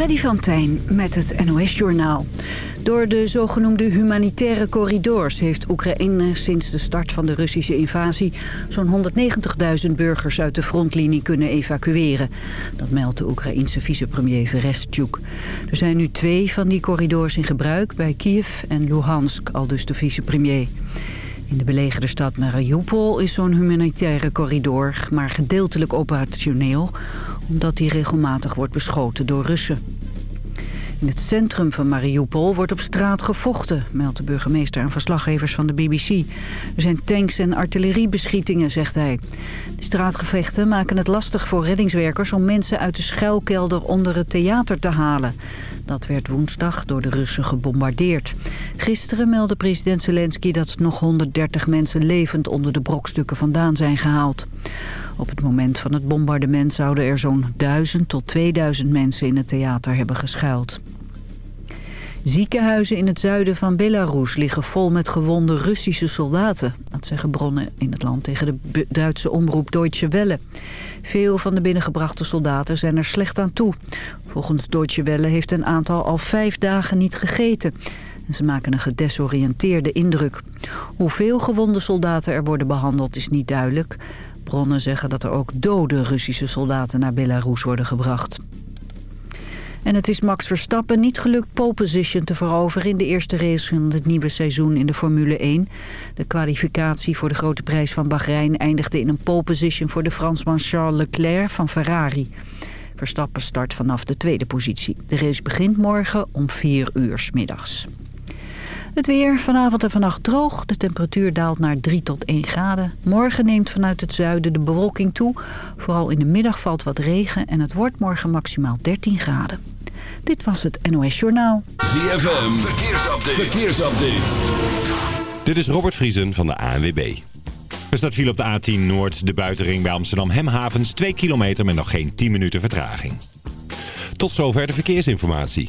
Freddy van Tijn met het NOS-journaal. Door de zogenoemde humanitaire corridors heeft Oekraïne sinds de start van de Russische invasie zo'n 190.000 burgers uit de frontlinie kunnen evacueren. Dat meldt de Oekraïense vicepremier Verestchuk. Er zijn nu twee van die corridors in gebruik bij Kiev en Luhansk, al dus de vicepremier. In de belegerde stad Mariupol is zo'n humanitaire corridor maar gedeeltelijk operationeel omdat die regelmatig wordt beschoten door Russen. In het centrum van Mariupol wordt op straat gevochten, meldt de burgemeester aan verslaggevers van de BBC. Er zijn tanks en artilleriebeschietingen, zegt hij. De straatgevechten maken het lastig voor reddingswerkers om mensen uit de schuilkelder onder het theater te halen. Dat werd woensdag door de Russen gebombardeerd. Gisteren meldde president Zelensky dat nog 130 mensen levend onder de brokstukken vandaan zijn gehaald. Op het moment van het bombardement zouden er zo'n 1000 tot 2000 mensen in het theater hebben geschuild. Ziekenhuizen in het zuiden van Belarus liggen vol met gewonde Russische soldaten. Dat zeggen bronnen in het land tegen de Duitse omroep Deutsche Welle. Veel van de binnengebrachte soldaten zijn er slecht aan toe. Volgens Deutsche Welle heeft een aantal al vijf dagen niet gegeten. En ze maken een gedesoriënteerde indruk. Hoeveel gewonde soldaten er worden behandeld is niet duidelijk. Bronnen zeggen dat er ook dode Russische soldaten naar Belarus worden gebracht. En het is Max Verstappen niet gelukt pole position te veroveren... in de eerste race van het nieuwe seizoen in de Formule 1. De kwalificatie voor de grote prijs van Bahrein eindigde in een pole position... voor de Fransman Charles Leclerc van Ferrari. Verstappen start vanaf de tweede positie. De race begint morgen om 4 uur middags. Het weer vanavond en vannacht droog. De temperatuur daalt naar 3 tot 1 graden. Morgen neemt vanuit het zuiden de bewolking toe. Vooral in de middag valt wat regen en het wordt morgen maximaal 13 graden. Dit was het NOS Journaal. ZFM, verkeersupdate. verkeersupdate. Dit is Robert Vriesen van de ANWB. Er staat viel op de A10 Noord, de buitenring bij Amsterdam Hemhavens... 2 kilometer met nog geen 10 minuten vertraging. Tot zover de verkeersinformatie.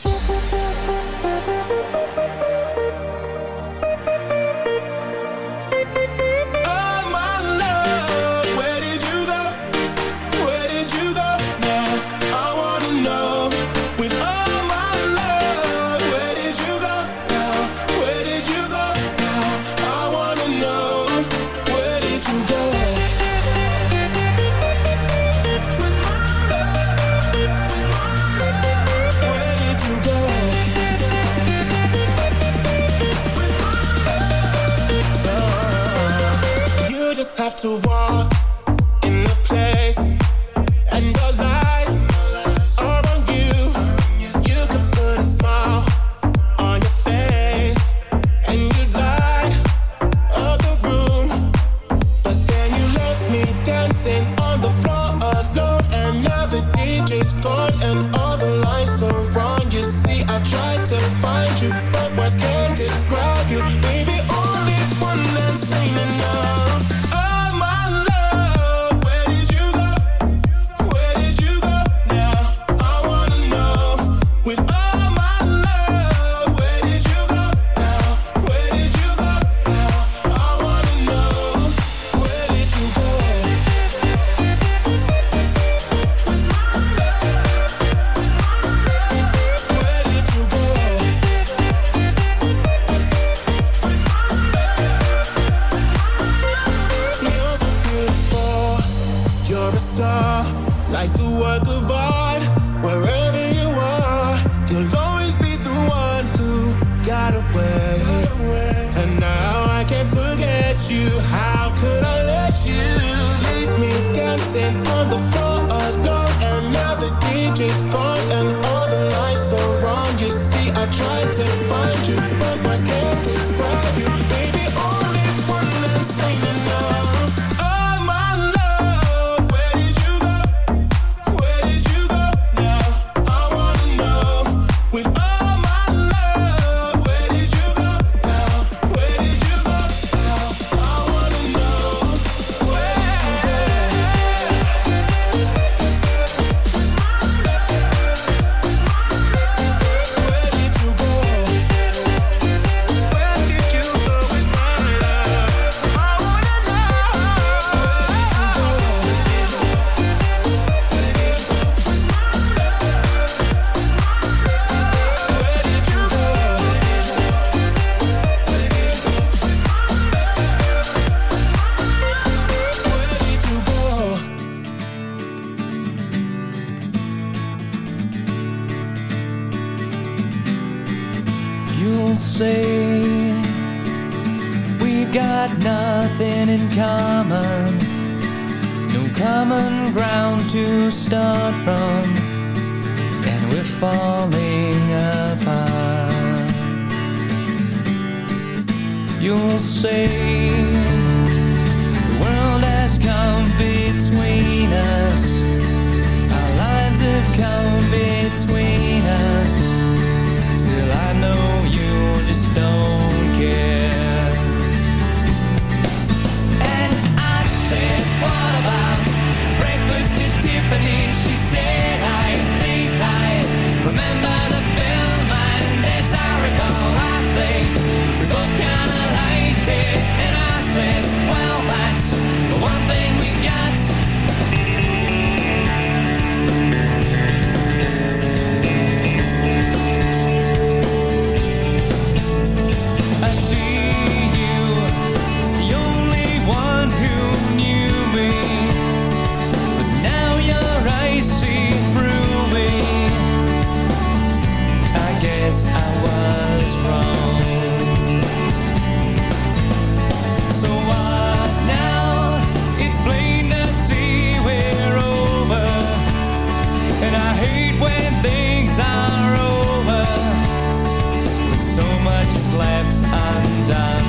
Just left undone.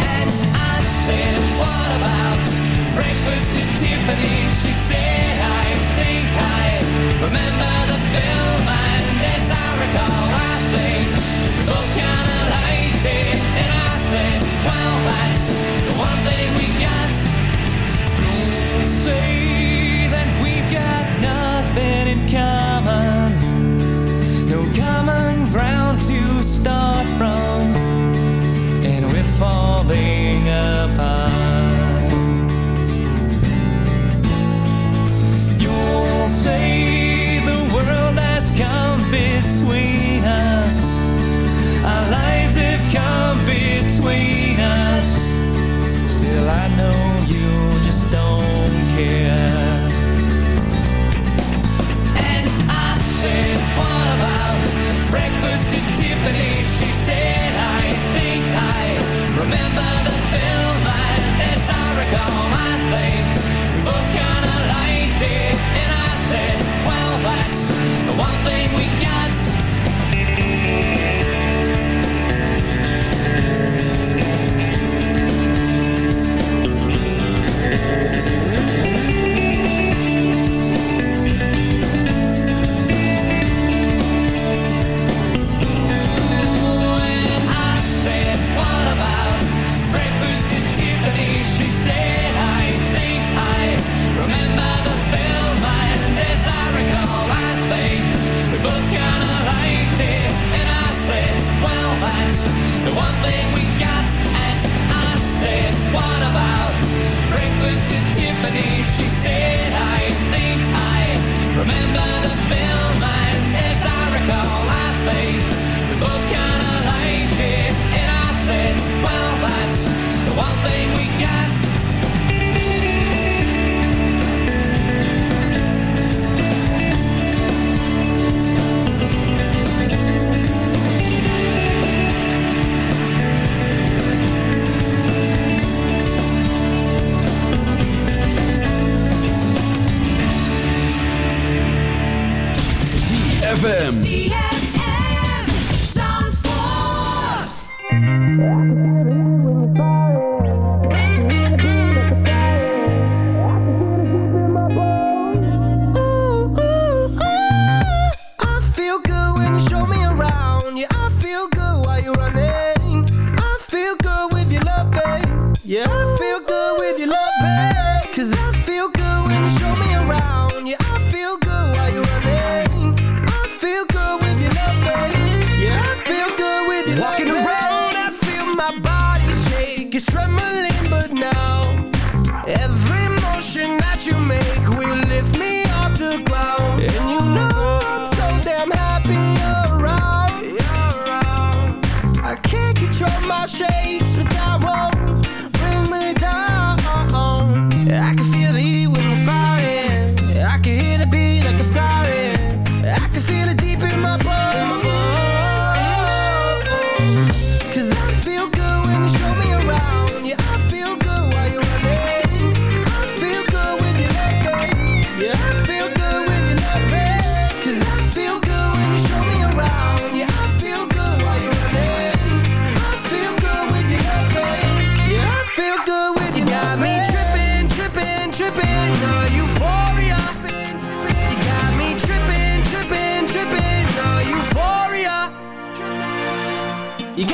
And I said, what about breakfast at Tiffany? She said, I think I remember the film. And as I recall, I think we both kind of liked it. And I said, well, that's the one thing we got to say. we one thing we got.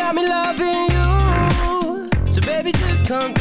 got me loving you. So baby just come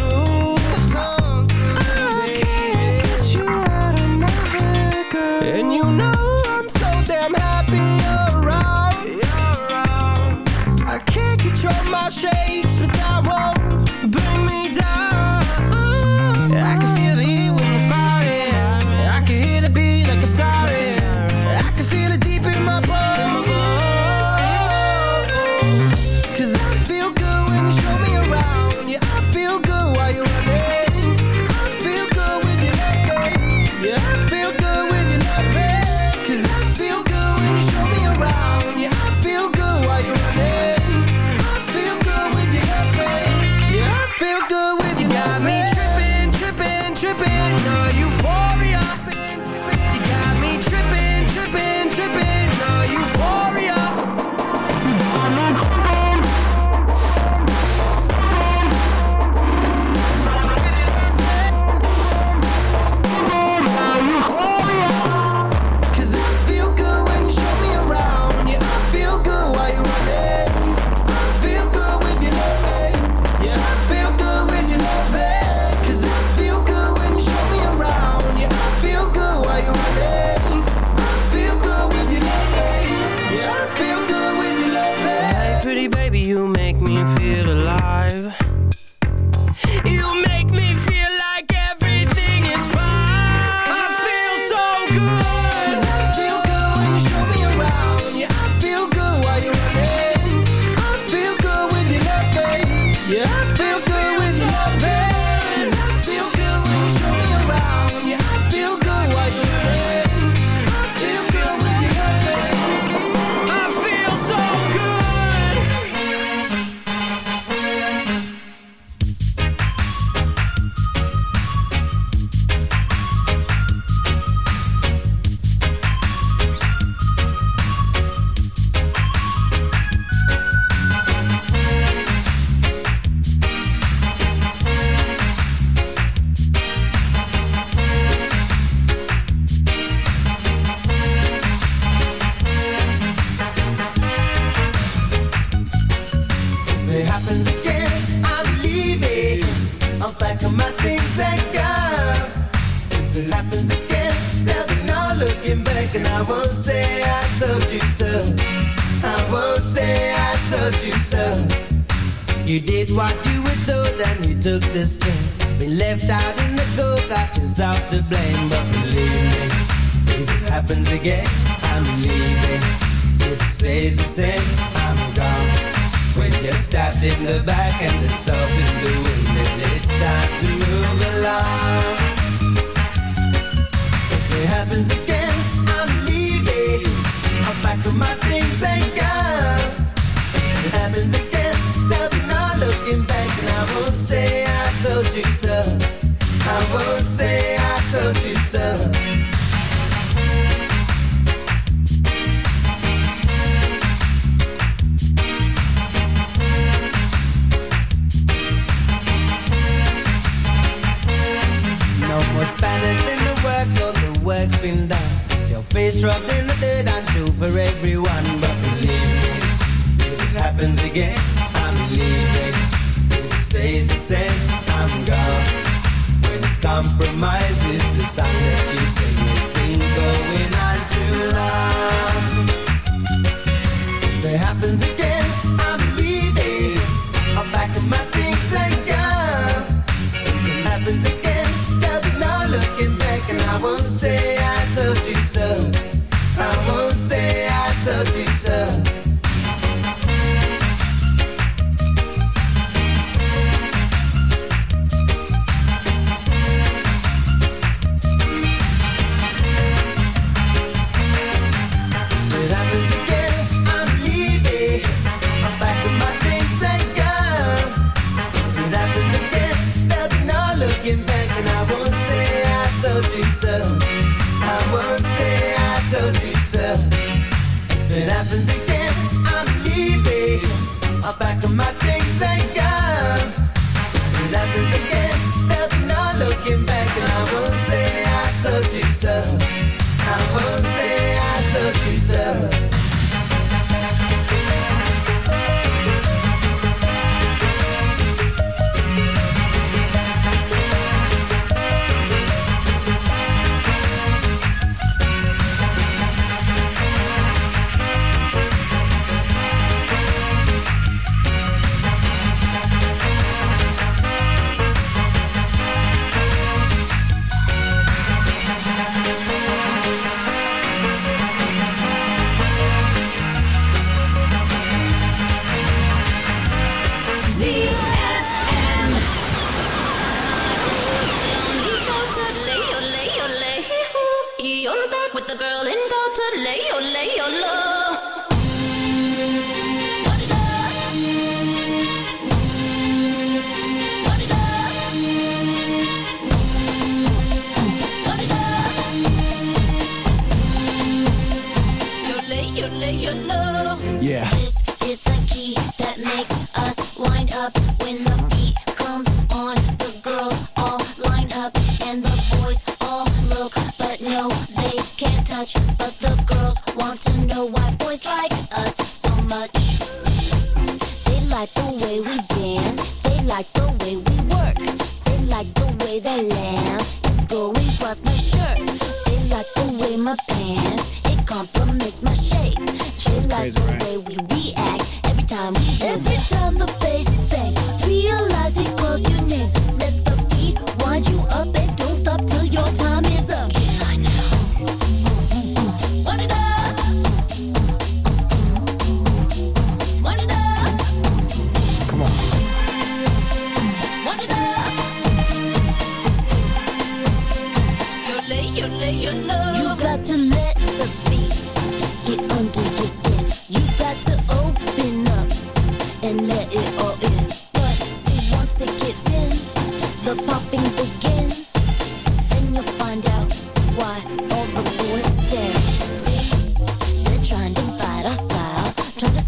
Struggling the dirt, and true for everyone But believe me, if it happens again.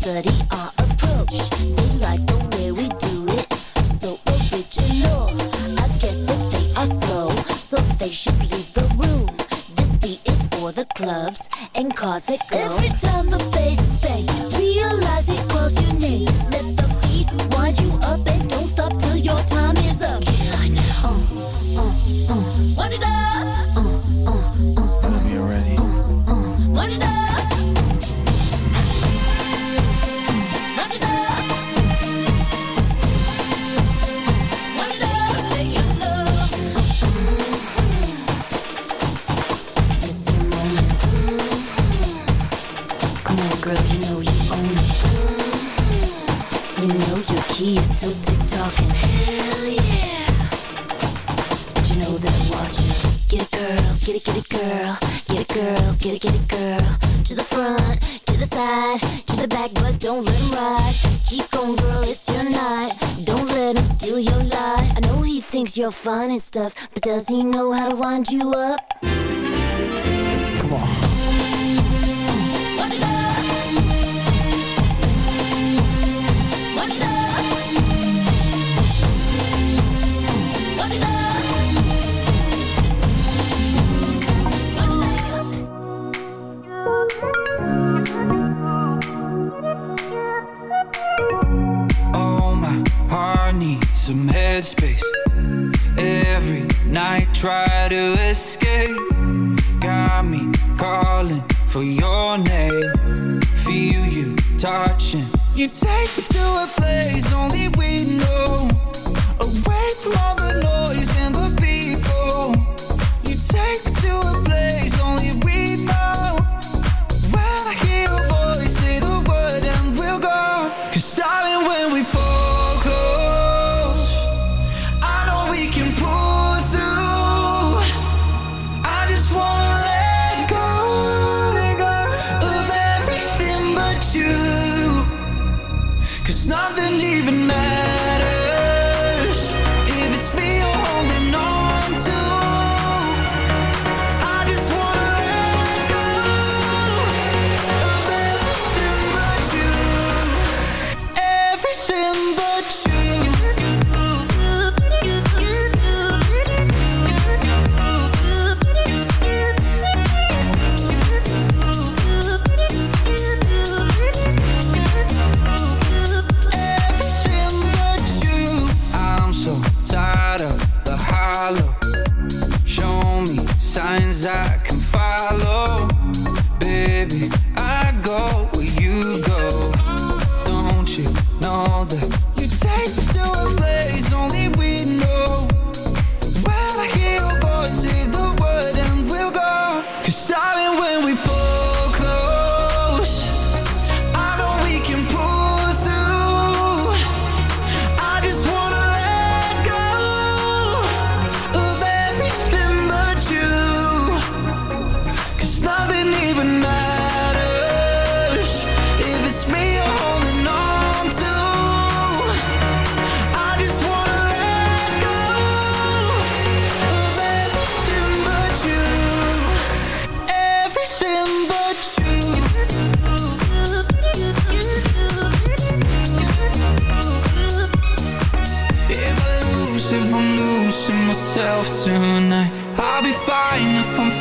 study our approach. They like the way we do it, so original. I guess if they are slow, so they should leave the room. This beat is for the clubs and cars that go. Every time stuff, but does he know how to wind you up?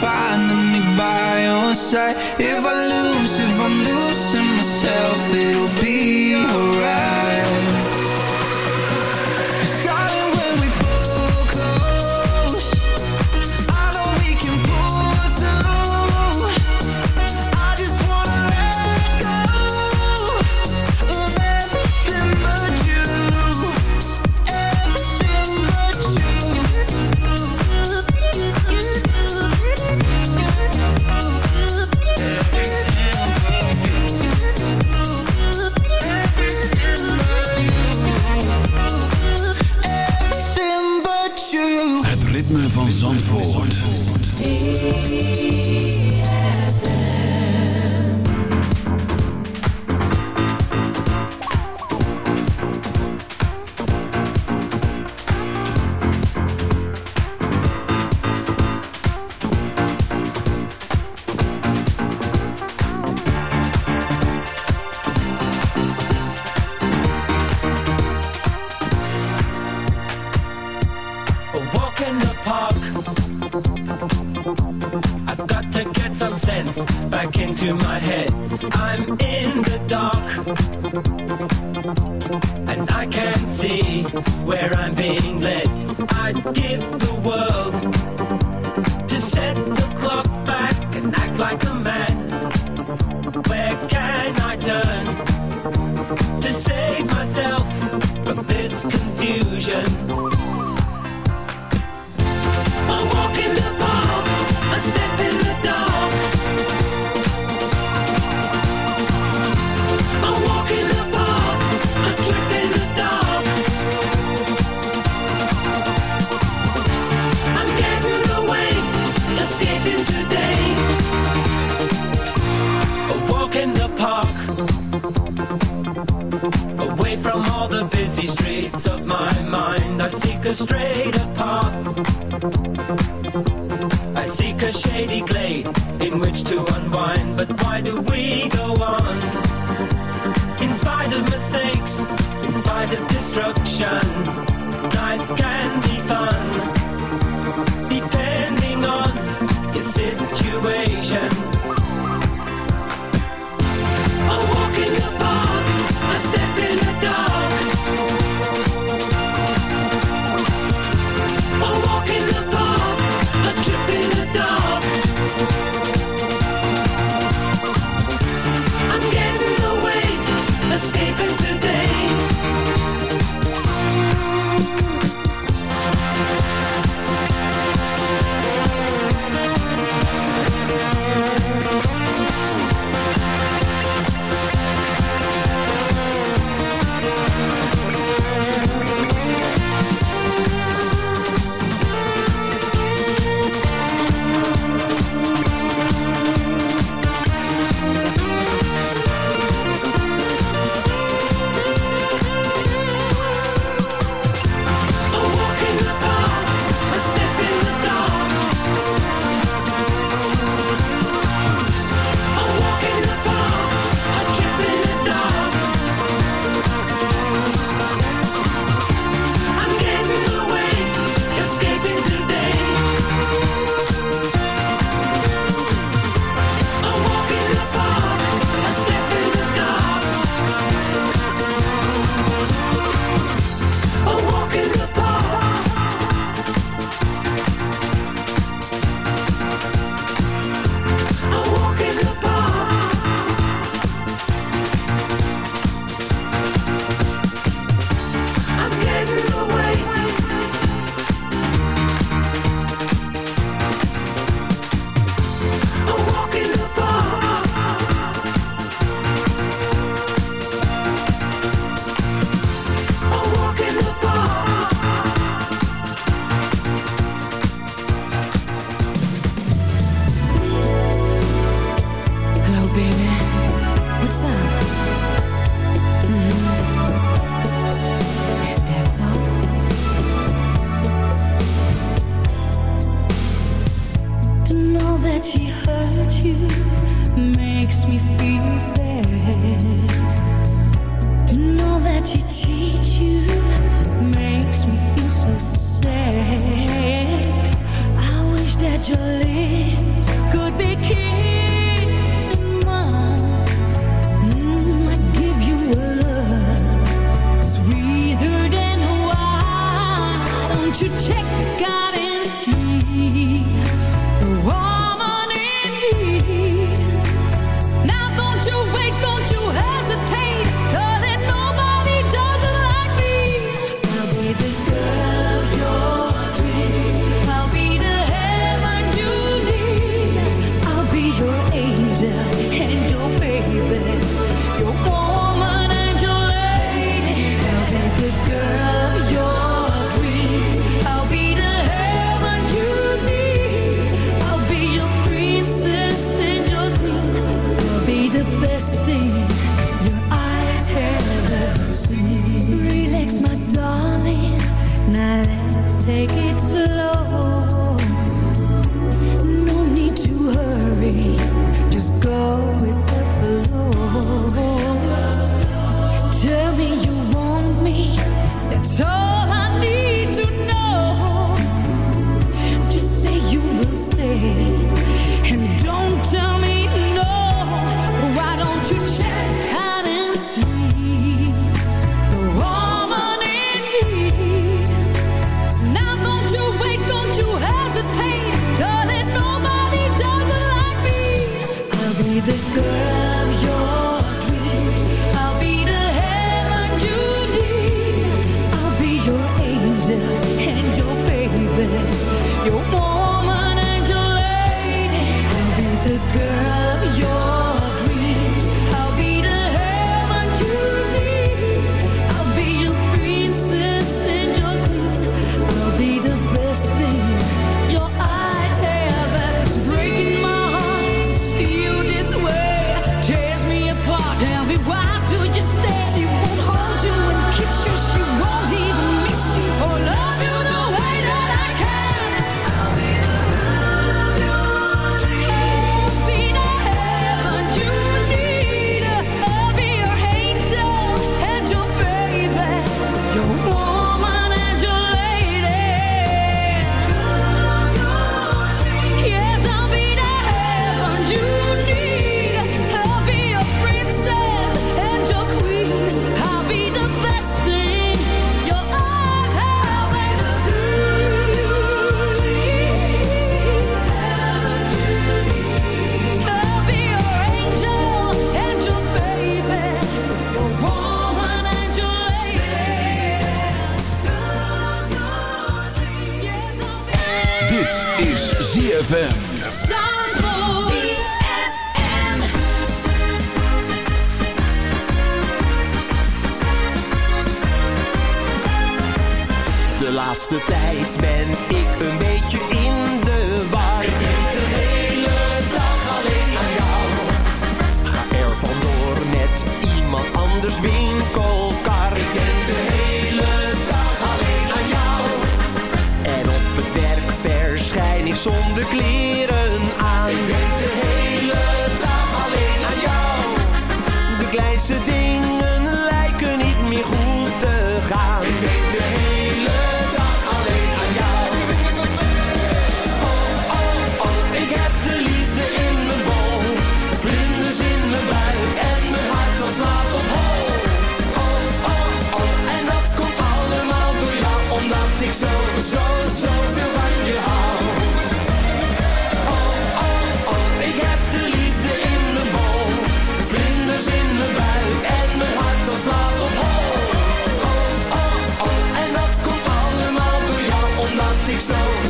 finding me by your side. If I lose, if I'm losing myself It'll be alright.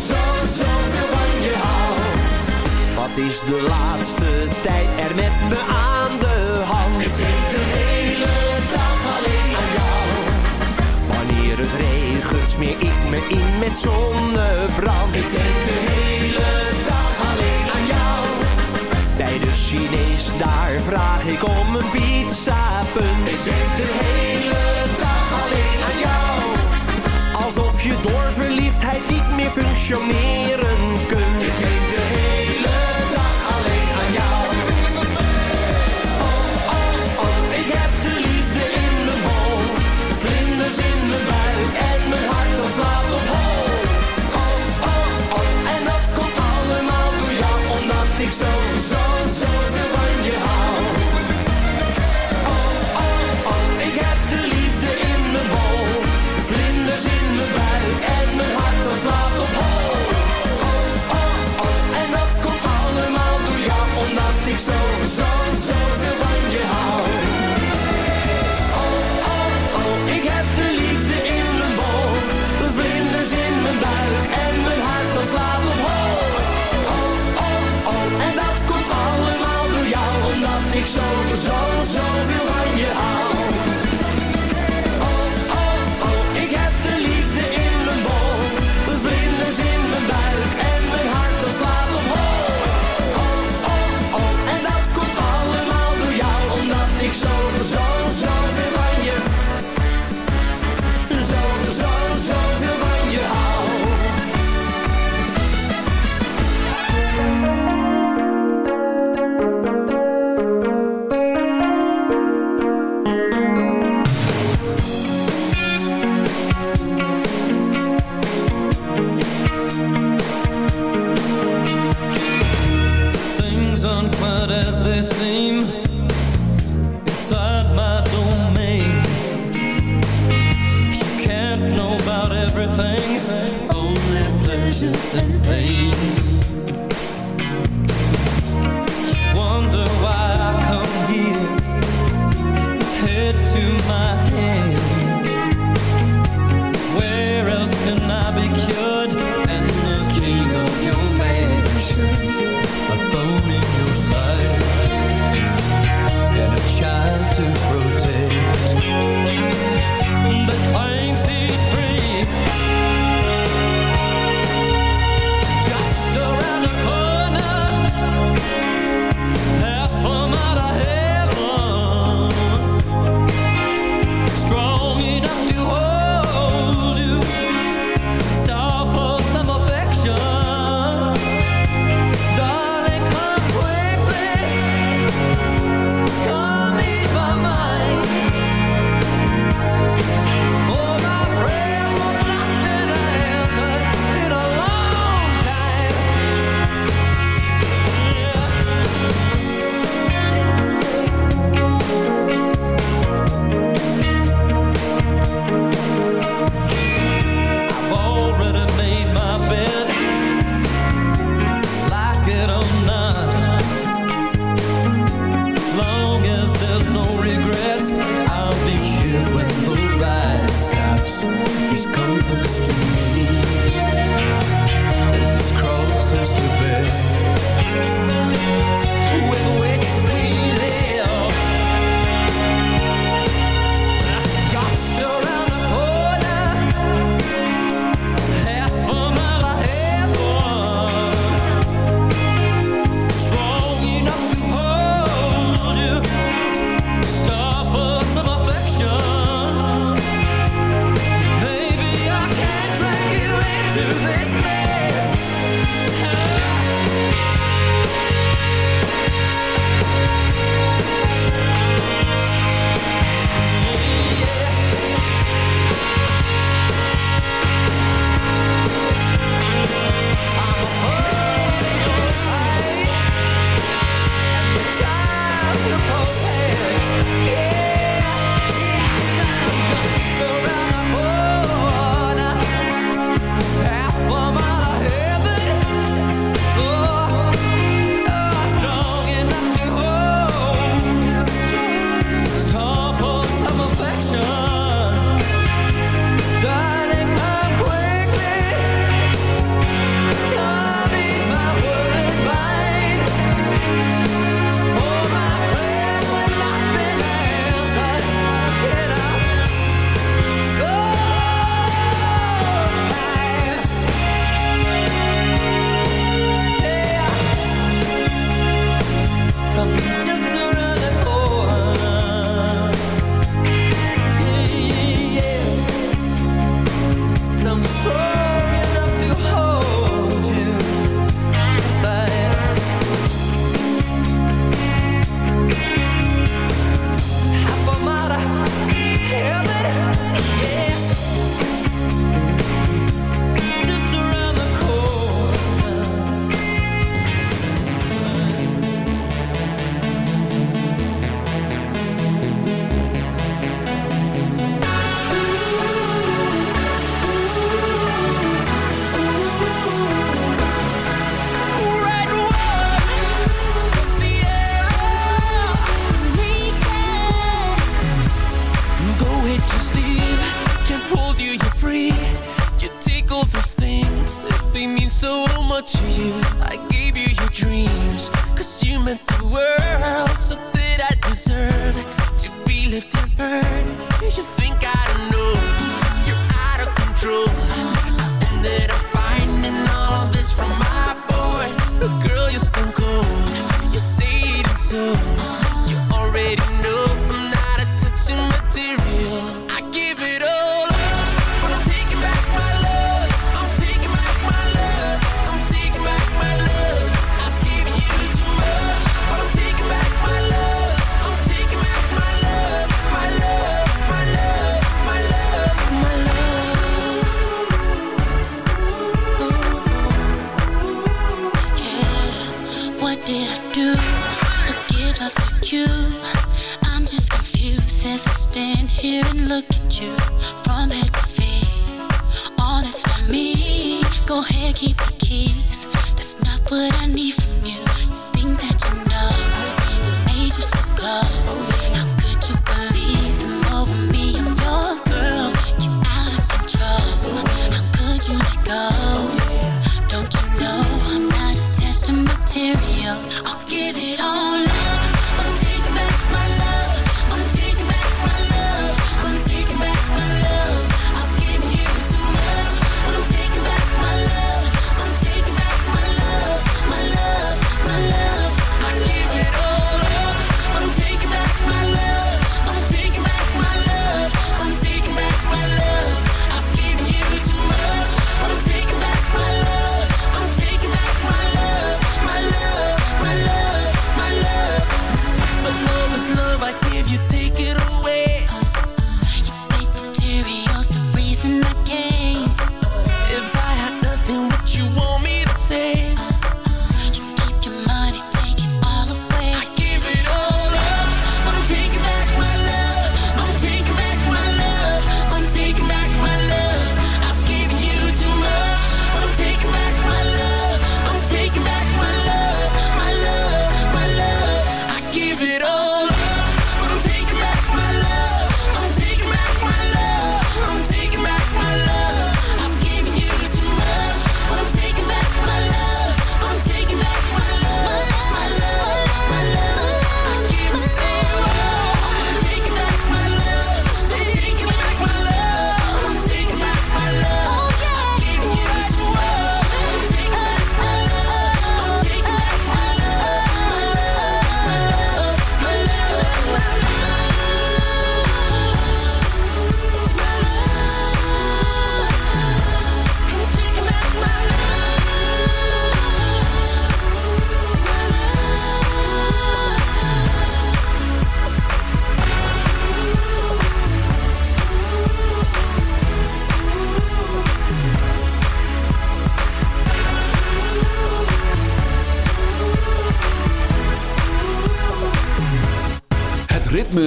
zo, zoveel van je hou. Wat is de laatste tijd er met me aan de hand? Ik denk de hele dag alleen aan jou. Wanneer het regent smeer ik me in met zonnebrand. Ik denk de hele dag alleen aan jou. Bij de Chinees daar vraag ik om een pizza punt. Ik denk de hele dag alleen aan jou. Alsof je doorverdient hij niet meer functioneren kunt. As they seem material. I'll give it all.